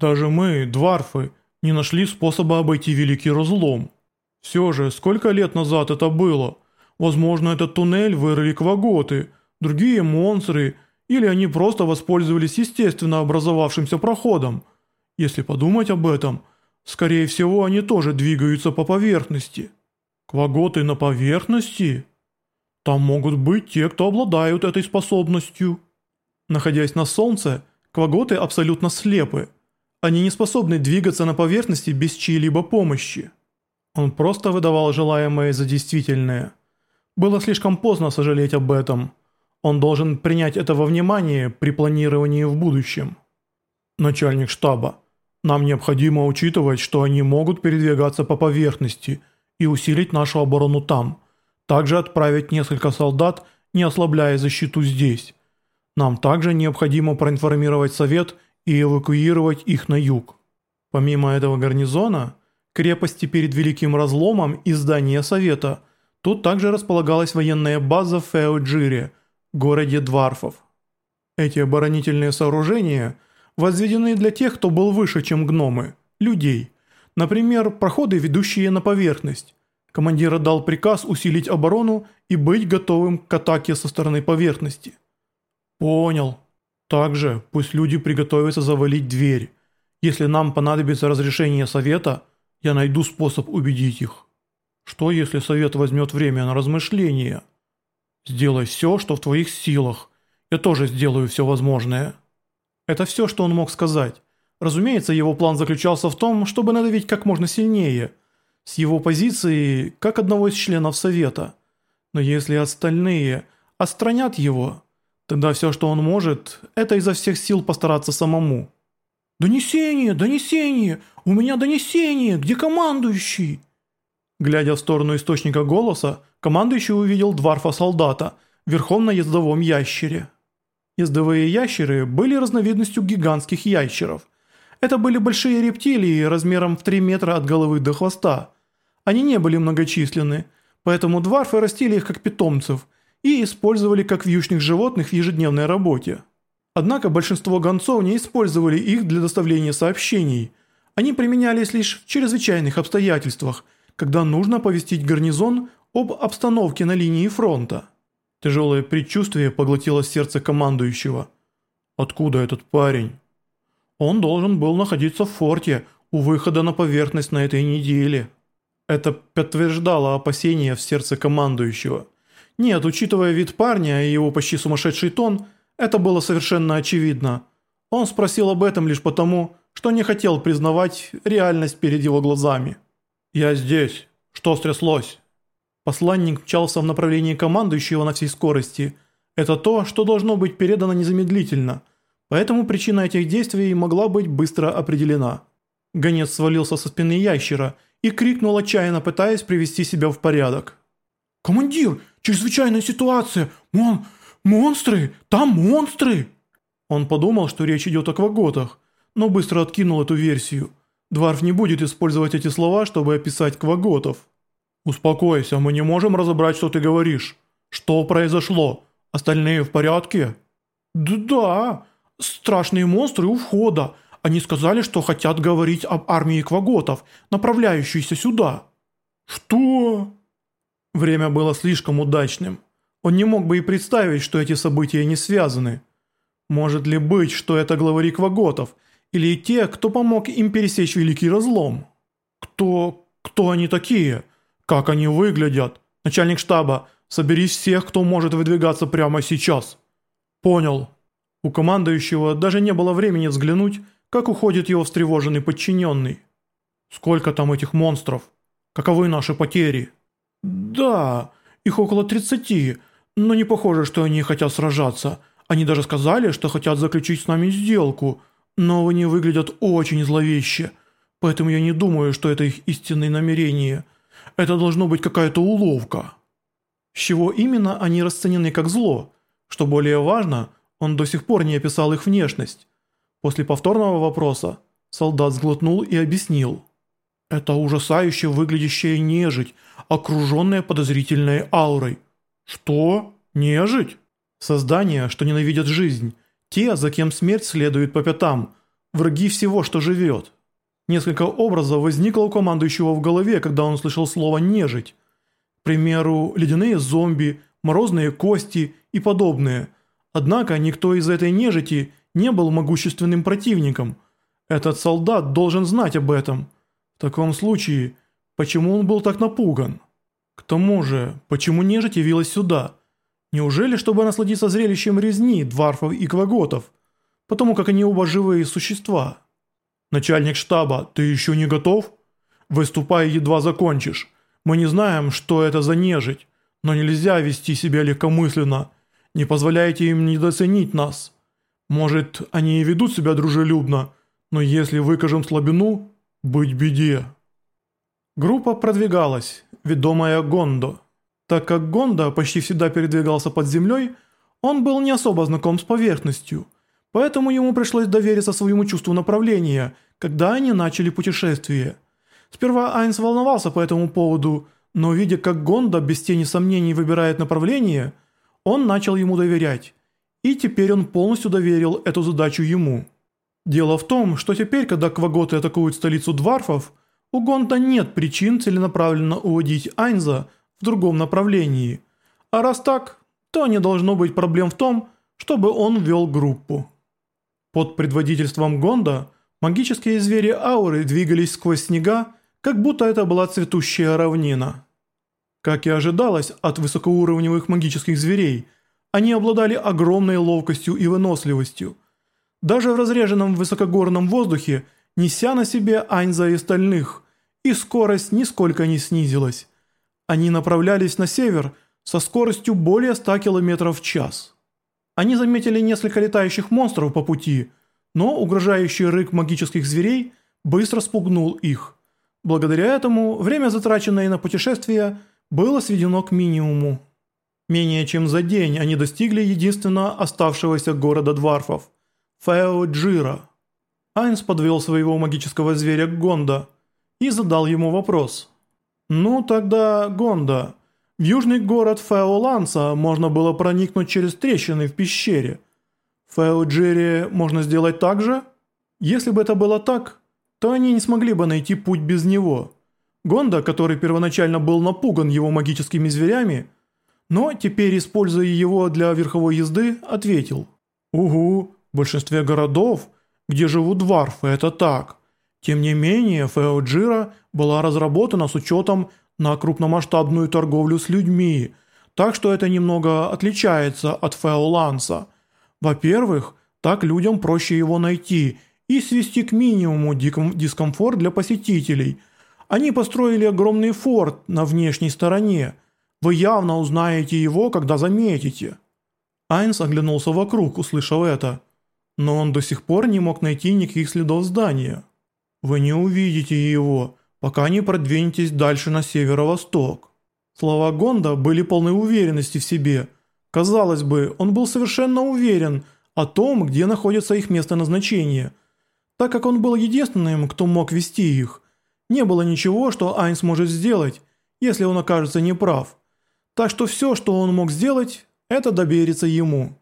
Даже мы, дварфы, не нашли способа обойти Великий Разлом. Все же, сколько лет назад это было? Возможно, этот туннель вырыли кваготы, другие монстры, или они просто воспользовались естественно образовавшимся проходом. Если подумать об этом, скорее всего, они тоже двигаются по поверхности. Кваготы на поверхности? Там могут быть те, кто обладают этой способностью. Находясь на солнце, кваготы абсолютно слепы. Они не способны двигаться на поверхности без чьей-либо помощи. Он просто выдавал желаемое за действительное. Было слишком поздно сожалеть об этом. Он должен принять это во внимание при планировании в будущем. Начальник штаба, нам необходимо учитывать, что они могут передвигаться по поверхности и усилить нашу оборону там. Также отправить несколько солдат, не ослабляя защиту здесь. Нам также необходимо проинформировать Совет и эвакуировать их на юг. Помимо этого гарнизона, крепости перед Великим Разломом и здания Совета, тут также располагалась военная база в Феоджире, городе Дварфов. Эти оборонительные сооружения возведены для тех, кто был выше, чем гномы, людей. Например, проходы, ведущие на поверхность. Командир дал приказ усилить оборону и быть готовым к атаке со стороны поверхности. «Понял. Также пусть люди приготовятся завалить дверь. Если нам понадобится разрешение совета, я найду способ убедить их. Что если совет возьмет время на размышление? Сделай все, что в твоих силах. Я тоже сделаю все возможное». Это все, что он мог сказать. Разумеется, его план заключался в том, чтобы надавить как можно сильнее, с его позиции, как одного из членов совета. Но если остальные отстранят его, Тогда все, что он может, это изо всех сил постараться самому. «Донесение! Донесение! У меня донесение! Где командующий?» Глядя в сторону источника голоса, командующий увидел дварфа-солдата, верхом на ездовом ящере. Ездовые ящеры были разновидностью гигантских ящеров. Это были большие рептилии размером в 3 метра от головы до хвоста. Они не были многочисленны, поэтому дварфы растили их как питомцев – и использовали как вьючных животных в ежедневной работе. Однако большинство гонцов не использовали их для доставления сообщений. Они применялись лишь в чрезвычайных обстоятельствах, когда нужно повестить гарнизон об обстановке на линии фронта. Тяжелое предчувствие поглотило сердце командующего. Откуда этот парень? Он должен был находиться в форте у выхода на поверхность на этой неделе. Это подтверждало опасения в сердце командующего – нет, учитывая вид парня и его почти сумасшедший тон, это было совершенно очевидно. Он спросил об этом лишь потому, что не хотел признавать реальность перед его глазами. «Я здесь. Что стряслось?» Посланник мчался в направлении командующего на всей скорости. Это то, что должно быть передано незамедлительно. Поэтому причина этих действий могла быть быстро определена. Гонец свалился со спины ящера и крикнул отчаянно, пытаясь привести себя в порядок. «Командир, чрезвычайная ситуация! Мон... монстры! Там монстры!» Он подумал, что речь идет о кваготах, но быстро откинул эту версию. Дварф не будет использовать эти слова, чтобы описать кваготов. «Успокойся, мы не можем разобрать, что ты говоришь. Что произошло? Остальные в порядке?» «Да, страшные монстры у входа. Они сказали, что хотят говорить об армии кваготов, направляющейся сюда». «Что?» Время было слишком удачным. Он не мог бы и представить, что эти события не связаны. Может ли быть, что это главари Кваготов, или те, кто помог им пересечь Великий Разлом? Кто... кто они такие? Как они выглядят? Начальник штаба, собери всех, кто может выдвигаться прямо сейчас. Понял. У командующего даже не было времени взглянуть, как уходит его встревоженный подчиненный. Сколько там этих монстров? Каковы наши потери?» «Да, их около тридцати, но не похоже, что они хотят сражаться. Они даже сказали, что хотят заключить с нами сделку, но они выглядят очень зловеще, поэтому я не думаю, что это их истинные намерения. Это должно быть какая-то уловка». С чего именно они расценены как зло? Что более важно, он до сих пор не описал их внешность. После повторного вопроса солдат сглотнул и объяснил. «Это ужасающе выглядящая нежить – окруженная подозрительной аурой. Что? Нежить? Создания, что ненавидят жизнь. Те, за кем смерть следует по пятам. враги всего, что живет. Несколько образов возникло у командующего в голове, когда он услышал слово «нежить». К примеру, ледяные зомби, морозные кости и подобные. Однако никто из этой нежити не был могущественным противником. Этот солдат должен знать об этом. В таком случае, почему он был так напуган? К тому же, почему нежить явилась сюда? Неужели, чтобы насладиться зрелищем резни, дварфов и кваготов? Потому как они оба живые существа. Начальник штаба, ты еще не готов? Выступай, едва закончишь. Мы не знаем, что это за нежить, но нельзя вести себя легкомысленно. Не позволяйте им недооценить нас. Может, они и ведут себя дружелюбно, но если выкажем слабину, быть беде. Группа продвигалась, ведомая Гондо. Так как Гонда почти всегда передвигался под землей, он был не особо знаком с поверхностью, поэтому ему пришлось довериться своему чувству направления, когда они начали путешествие. Сперва Айнс волновался по этому поводу, но видя, как Гонда без тени сомнений выбирает направление, он начал ему доверять. И теперь он полностью доверил эту задачу ему. Дело в том, что теперь, когда кваготы атакуют столицу дварфов, у Гонда нет причин целенаправленно уводить Айнза – в другом направлении. А раз так, то не должно быть проблем в том, чтобы он вел группу. Под предводительством Гонда магические звери ауры двигались сквозь снега, как будто это была цветущая равнина. Как и ожидалось от высокоуровневых магических зверей, они обладали огромной ловкостью и выносливостью. Даже в разреженном высокогорном воздухе, неся на себе Айнза и остальных, и скорость нисколько не снизилась. Они направлялись на север со скоростью более 100 км в час. Они заметили несколько летающих монстров по пути, но угрожающий рык магических зверей быстро спугнул их. Благодаря этому время, затраченное на путешествие, было сведено к минимуму. Менее чем за день они достигли единственно оставшегося города Дварфов – Фео-Джира. Айнс подвел своего магического зверя к Гонда и задал ему вопрос – «Ну тогда Гонда. В южный город Феоланса можно было проникнуть через трещины в пещере. В Феоджире можно сделать так же? Если бы это было так, то они не смогли бы найти путь без него. Гонда, который первоначально был напуган его магическими зверями, но теперь, используя его для верховой езды, ответил. «Угу, в большинстве городов, где живут дварфы, это так. Тем не менее, Феоджира была разработана с учетом на крупномасштабную торговлю с людьми, так что это немного отличается от Феоланса. Во-первых, так людям проще его найти и свести к минимуму дискомфорт для посетителей. Они построили огромный форт на внешней стороне. Вы явно узнаете его, когда заметите. Айнс оглянулся вокруг, услышав это. Но он до сих пор не мог найти никаких следов здания. Вы не увидите его, пока не продвинетесь дальше на северо-восток. Слова Гонда были полны уверенности в себе. Казалось бы, он был совершенно уверен о том, где находится их место назначения. Так как он был единственным, кто мог вести их, не было ничего, что Айнс может сделать, если он окажется неправ. Так что все, что он мог сделать, это довериться ему.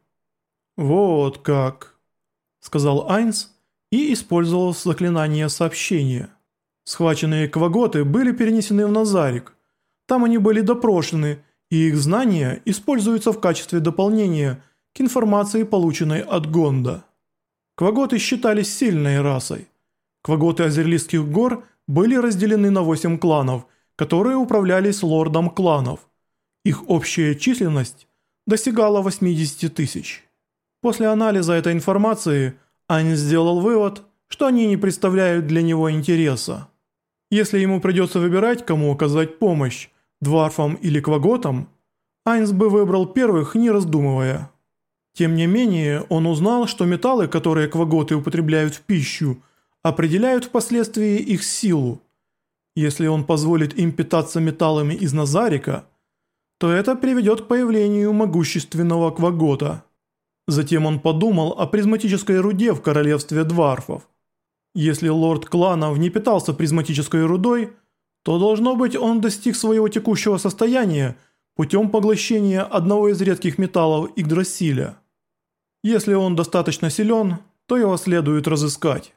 «Вот как», — сказал Айнс, и использовал заклинание сообщения. Схваченные кваготы были перенесены в Назарик. Там они были допрошены, и их знания используются в качестве дополнения к информации, полученной от Гонда. Кваготы считались сильной расой. Кваготы Азерлистских гор были разделены на 8 кланов, которые управлялись лордом кланов. Их общая численность достигала 80 тысяч. После анализа этой информации – Ань сделал вывод, что они не представляют для него интереса. Если ему придется выбирать, кому оказать помощь, дварфам или кваготам, Айнс бы выбрал первых, не раздумывая. Тем не менее, он узнал, что металлы, которые кваготы употребляют в пищу, определяют впоследствии их силу. Если он позволит им питаться металлами из Назарика, то это приведет к появлению могущественного квагота – Затем он подумал о призматической руде в королевстве дварфов. Если лорд кланов не питался призматической рудой, то должно быть он достиг своего текущего состояния путем поглощения одного из редких металлов Игдрасиля. Если он достаточно силен, то его следует разыскать.